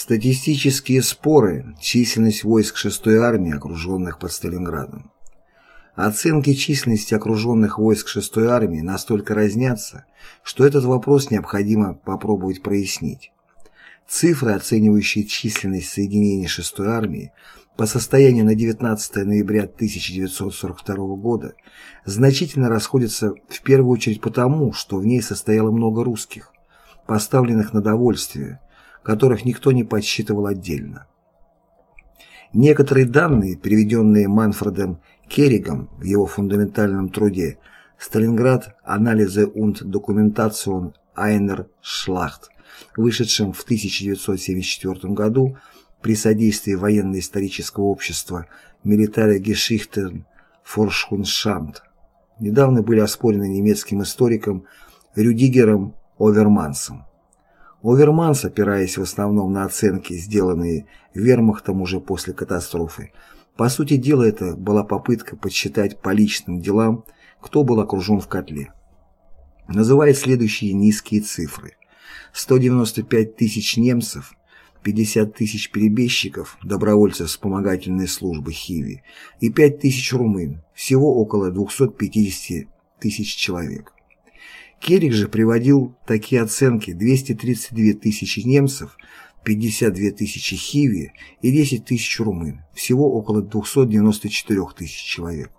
Статистические споры, численность войск 6-й армии, окруженных под Сталинградом. Оценки численности окруженных войск 6-й армии настолько разнятся, что этот вопрос необходимо попробовать прояснить. Цифры, оценивающие численность соединений 6-й армии по состоянию на 19 ноября 1942 года, значительно расходятся в первую очередь потому, что в ней состояло много русских, поставленных на довольствие, которых никто не подсчитывал отдельно. Некоторые данные, приведенные Манфредом Керригом в его фундаментальном труде «Сталинград. Анализы und Dokumentation einer Schlacht», вышедшем в 1974 году при содействии военно-исторического общества Military Geschichten Forschungsamt, недавно были оспорены немецким историком Рюдигером Овермансом. Оверманс, опираясь в основном на оценки, сделанные вермахтом уже после катастрофы, по сути дела это была попытка подсчитать по личным делам, кто был окружен в котле. Называет следующие низкие цифры. 195 тысяч немцев, 50 тысяч перебежчиков, добровольцев вспомогательной службы Хиви и 5 тысяч румын, всего около 250 тысяч человек. Керрик же приводил такие оценки 232 тысячи немцев, 52 тысячи хиви и 10 тысяч румын, всего около 294 тысяч человек.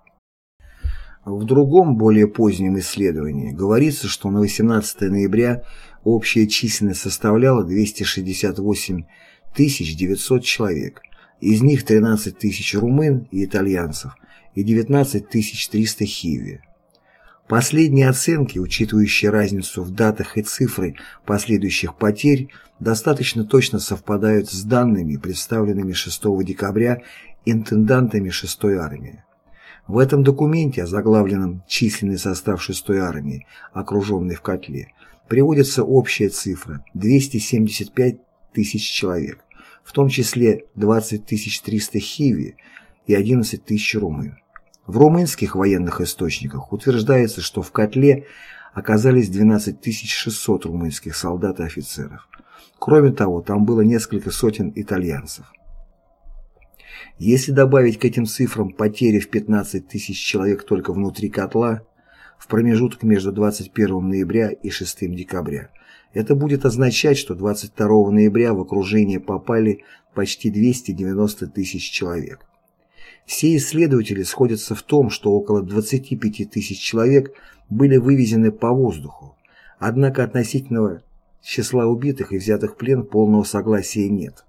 В другом, более позднем исследовании говорится, что на 18 ноября общая численность составляла 268 900 человек, из них 13 тысяч румын и итальянцев и 19 300 хиви. Последние оценки, учитывающие разницу в датах и цифры последующих потерь, достаточно точно совпадают с данными, представленными 6 декабря интендантами 6-й армии. В этом документе, озаглавленном «Численный состав 6-й армии, окруженный в котле», приводится общая цифра – 275 тысяч человек, в том числе 20 300 хиви и 11 тысяч румын. В румынских военных источниках утверждается, что в котле оказались 12 600 румынских солдат и офицеров. Кроме того, там было несколько сотен итальянцев. Если добавить к этим цифрам потери в 15 тысяч человек только внутри котла, в промежуток между 21 ноября и 6 декабря, это будет означать, что 22 ноября в окружение попали почти 290 тысяч человек. Все исследователи сходятся в том, что около 25 тысяч человек были вывезены по воздуху, однако относительного числа убитых и взятых в плен полного согласия нет.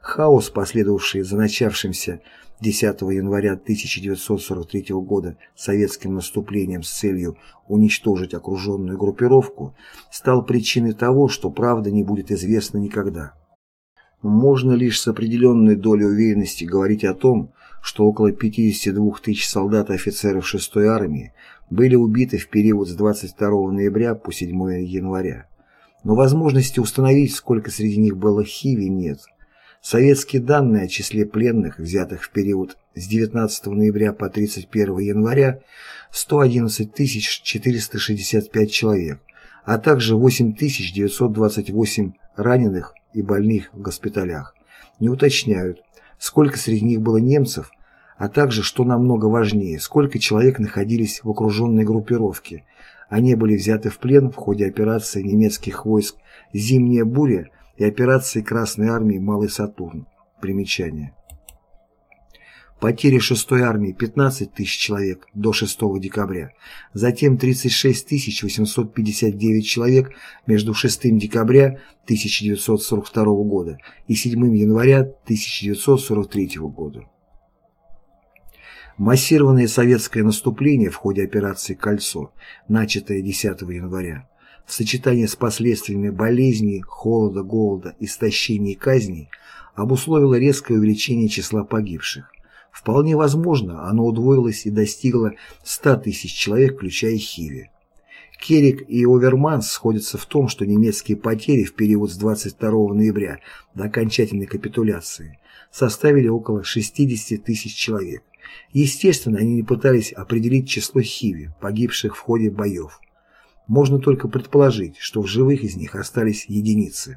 Хаос, последовавший за начавшимся 10 января 1943 года советским наступлением с целью уничтожить окруженную группировку, стал причиной того, что правда не будет известна никогда. Можно лишь с определенной долей уверенности говорить о том, что около 52 тысяч солдат и офицеров 6-й армии были убиты в период с 22 ноября по 7 января. Но возможности установить, сколько среди них было хиви, нет. Советские данные о числе пленных, взятых в период с 19 ноября по 31 января, 111 465 человек, а также 8 928 раненых и больных в госпиталях, не уточняют, сколько среди них было немцев, а также, что намного важнее, сколько человек находились в окруженной группировке. Они были взяты в плен в ходе операции немецких войск «Зимняя буря» и операции Красной Армии «Малый Сатурн». Примечание. Потери 6-й армии 15 тысяч человек до 6 декабря, затем 36 859 человек между 6 декабря 1942 года и 7 января 1943 года. Массированное советское наступление в ходе операции «Кольцо», начатое 10 января, в сочетании с последствиями болезней, холода, голода, истощения и казней, обусловило резкое увеличение числа погибших. Вполне возможно, оно удвоилось и достигло 100 тысяч человек, включая Хиви. Керрик и Оверманс сходятся в том, что немецкие потери в период с 22 ноября до окончательной капитуляции составили около 60 тысяч человек. Естественно, они не пытались определить число Хиви, погибших в ходе боев. Можно только предположить, что в живых из них остались единицы.